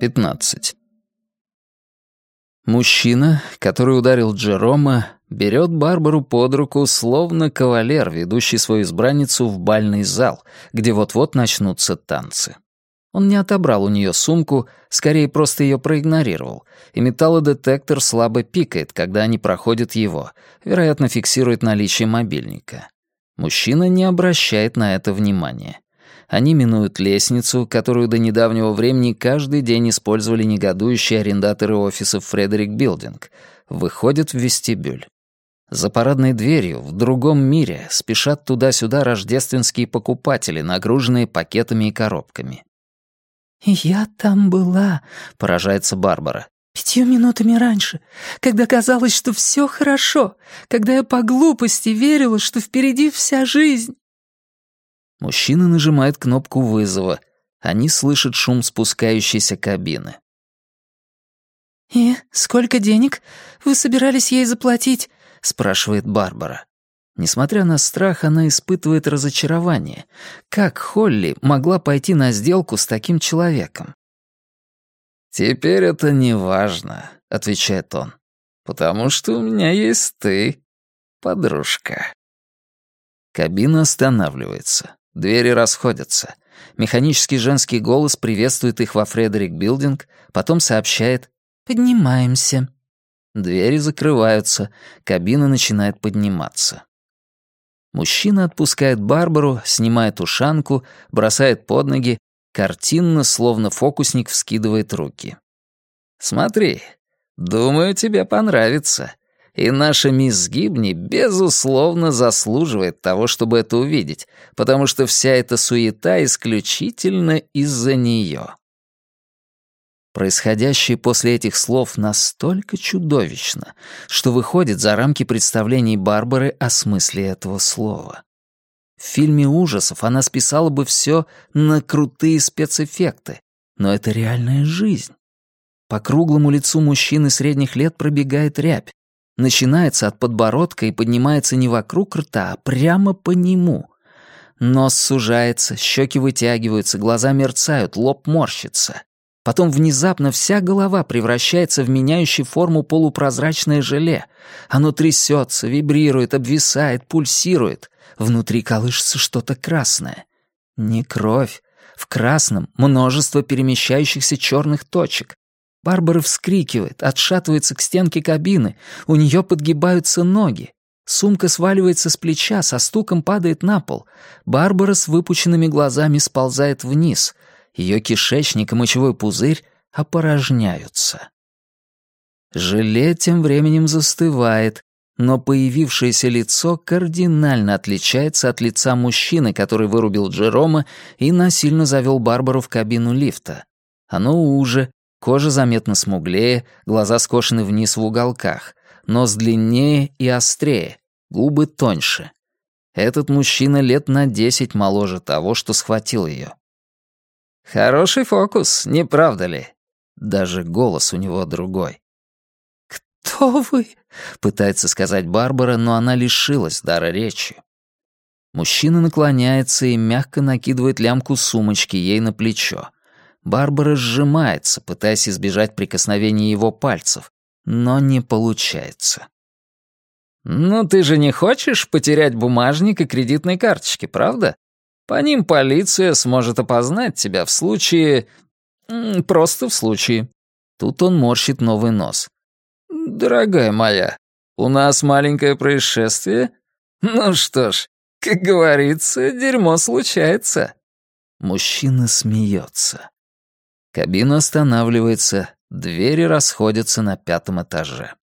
15. Мужчина, который ударил Джерома, берет Барбару под руку, словно кавалер, ведущий свою избранницу в бальный зал, где вот-вот начнутся танцы. Он не отобрал у нее сумку, скорее просто ее проигнорировал, и металлодетектор слабо пикает, когда они проходят его, вероятно, фиксирует наличие мобильника. Мужчина не обращает на это внимания. Они минуют лестницу, которую до недавнего времени каждый день использовали негодующие арендаторы офисов Фредерик Билдинг, выходят в вестибюль. За парадной дверью в другом мире спешат туда-сюда рождественские покупатели, нагруженные пакетами и коробками. «Я там была», — поражается Барбара. «Пятью минутами раньше, когда казалось, что все хорошо, когда я по глупости верила, что впереди вся жизнь». Мужчина нажимает кнопку вызова. Они слышат шум спускающейся кабины. «И сколько денег вы собирались ей заплатить?» — спрашивает Барбара. Несмотря на страх, она испытывает разочарование. Как Холли могла пойти на сделку с таким человеком? «Теперь это не важно», — отвечает он, «потому что у меня есть ты, подружка». Кабина останавливается. Двери расходятся. Механический женский голос приветствует их во Фредерик Билдинг, потом сообщает «Поднимаемся». Двери закрываются, кабина начинает подниматься. Мужчина отпускает Барбару, снимает ушанку, бросает под ноги, картинно, словно фокусник, вскидывает руки. «Смотри, думаю, тебе понравится. И наша мисс Гибни, безусловно, заслуживает того, чтобы это увидеть, потому что вся эта суета исключительно из-за нее. Происходящее после этих слов настолько чудовищно, что выходит за рамки представлений Барбары о смысле этого слова. В фильме ужасов она списала бы все на крутые спецэффекты, но это реальная жизнь. По круглому лицу мужчины средних лет пробегает рябь, начинается от подбородка и поднимается не вокруг рта, а прямо по нему. Нос сужается, щеки вытягиваются, глаза мерцают, лоб морщится. Потом внезапно вся голова превращается в меняющий форму полупрозрачное желе. Оно трясется, вибрирует, обвисает, пульсирует. Внутри колышется что-то красное. Не кровь. В красном множество перемещающихся черных точек. Барбара вскрикивает, отшатывается к стенке кабины, у нее подгибаются ноги. Сумка сваливается с плеча, со стуком падает на пол. Барбара с выпученными глазами сползает вниз. Ее кишечник и мочевой пузырь опорожняются. Желе тем временем застывает, но появившееся лицо кардинально отличается от лица мужчины, который вырубил Джерома и насильно завел Барбару в кабину лифта. Оно уже, Кожа заметно смуглее, глаза скошены вниз в уголках, нос длиннее и острее, губы тоньше. Этот мужчина лет на десять моложе того, что схватил ее. «Хороший фокус, не правда ли?» Даже голос у него другой. «Кто вы?» — пытается сказать Барбара, но она лишилась дара речи. Мужчина наклоняется и мягко накидывает лямку сумочки ей на плечо. Барбара сжимается, пытаясь избежать прикосновения его пальцев, но не получается. «Ну ты же не хочешь потерять бумажник и кредитные карточки, правда? По ним полиция сможет опознать тебя в случае... Просто в случае». Тут он морщит новый нос. «Дорогая моя, у нас маленькое происшествие? Ну что ж, как говорится, дерьмо случается». Мужчина смеется. Кабина останавливается, двери расходятся на пятом этаже.